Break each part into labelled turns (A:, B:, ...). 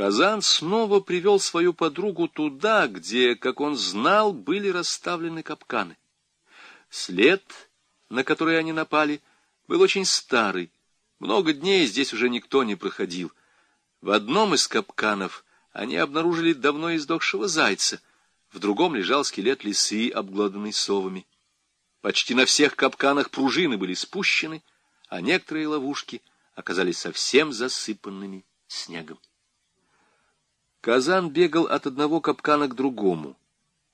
A: Казан снова привел свою подругу туда, где, как он знал, были расставлены капканы. След, на который они напали, был очень старый. Много дней здесь уже никто не проходил. В одном из капканов они обнаружили давно издохшего зайца, в другом лежал скелет лисы, обглоданный совами. Почти на всех капканах пружины были спущены, а некоторые ловушки оказались совсем засыпанными снегом. Казан бегал от одного капкана к другому,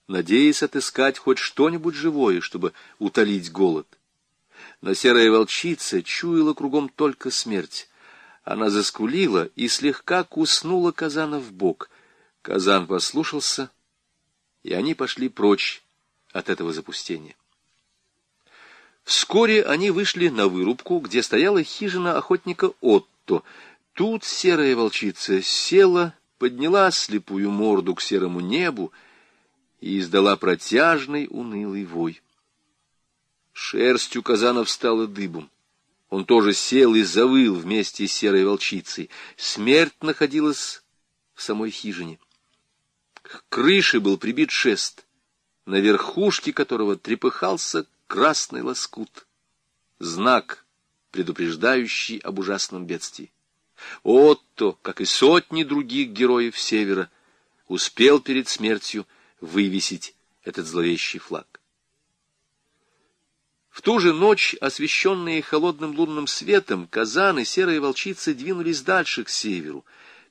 A: надеясь отыскать хоть что-нибудь живое, чтобы утолить голод. Но серая волчица чуяла кругом только смерть. Она заскулила и слегка куснула Казана в бок. Казан послушался, и они пошли прочь от этого запустения. Вскоре они вышли на вырубку, где стояла хижина охотника Отто. Тут серая волчица села подняла слепую морду к серому небу и издала протяжный унылый вой. Шерсть у казана встала дыбом. Он тоже сел и завыл вместе с серой волчицей. Смерть находилась в самой хижине. К крыше был прибит шест, на верхушке которого трепыхался красный лоскут. Знак, предупреждающий об ужасном бедствии. Отто, как и сотни других героев Севера, успел перед смертью вывесить этот зловещий флаг. В ту же ночь, освещенные холодным лунным светом, казаны серые волчицы двинулись дальше к северу.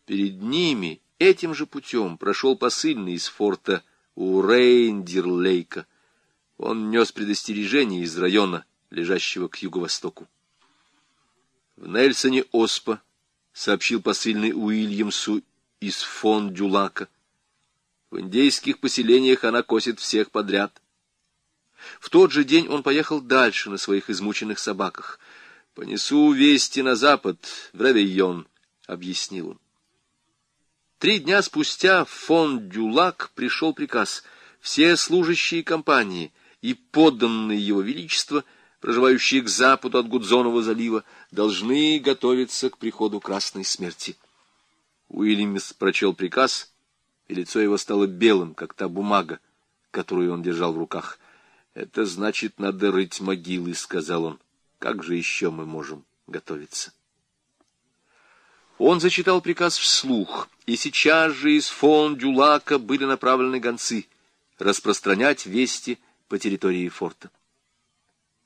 A: Перед ними этим же путем прошел посыльный из форта у. Он нес предостережение из района, лежащего к юго-востоку. В Нельсоне Оспа сообщил посыльный Уильямсу из фон Дюлака. В индейских поселениях она косит всех подряд. В тот же день он поехал дальше на своих измученных собаках. «Понесу вести на запад, в Равейон», — объяснил он. Три дня спустя в фон Дюлак пришел приказ. Все служащие компании и подданные его величества — проживающие к западу от Гудзонова залива, должны готовиться к приходу красной смерти. Уильямс прочел приказ, и лицо его стало белым, как та бумага, которую он держал в руках. «Это значит, надо рыть могилы», — сказал он. «Как же еще мы можем готовиться?» Он зачитал приказ вслух, и сейчас же из фон Дюлака были направлены гонцы распространять вести по территории форта.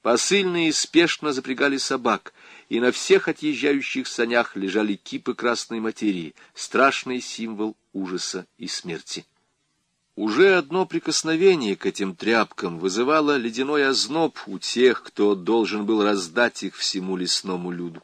A: Посыльные спешно запрягали собак, и на всех отъезжающих санях лежали кипы красной материи, страшный символ ужаса и смерти. Уже одно прикосновение к этим тряпкам вызывало ледяной озноб у тех, кто должен был раздать их всему лесному люду.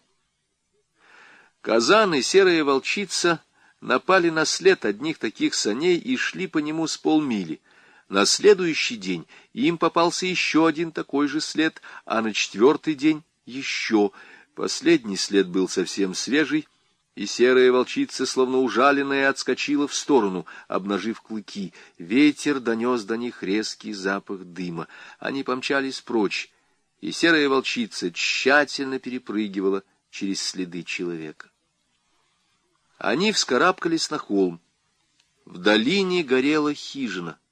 A: Казан и серая волчица напали на след одних таких саней и шли по нему с полмили — на следующий день им попался еще один такой же след, а на четвертый день еще. Последний след был совсем свежий, и серая волчица, словно ужаленная, отскочила в сторону, обнажив клыки. Ветер донес до них резкий запах дыма. Они помчались прочь, и серая волчица тщательно перепрыгивала через следы человека. Они вскарабкались на холм. В долине горела хижина —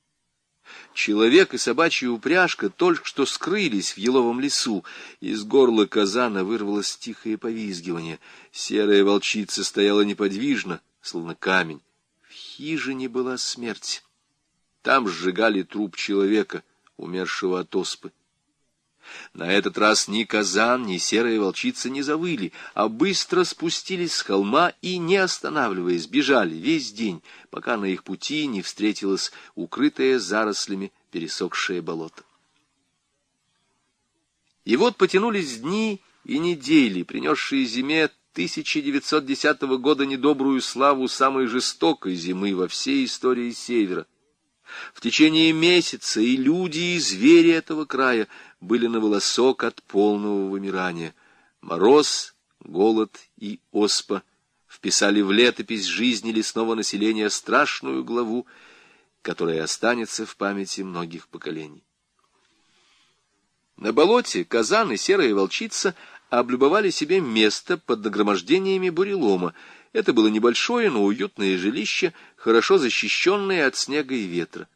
A: Человек и собачья упряжка только что скрылись в еловом лесу. Из горла казана вырвалось тихое повизгивание. Серая волчица стояла неподвижно, словно камень. В хижине была смерть. Там сжигали труп человека, умершего от оспы. На этот раз ни казан, ни серая волчица не завыли, а быстро спустились с холма и, не останавливаясь, бежали весь день, пока на их пути не встретилось укрытое зарослями пересохшее болото. И вот потянулись дни и недели, принесшие зиме 1910 года недобрую славу самой жестокой зимы во всей истории Севера. В течение месяца и люди, и звери этого края были на волосок от полного вымирания. Мороз, голод и оспа вписали в летопись жизни лесного населения страшную главу, которая останется в памяти многих поколений. На болоте казан и волчица облюбовали себе место под нагромождениями бурелома. Это было небольшое, но уютное жилище, хорошо защищенное от снега и ветра.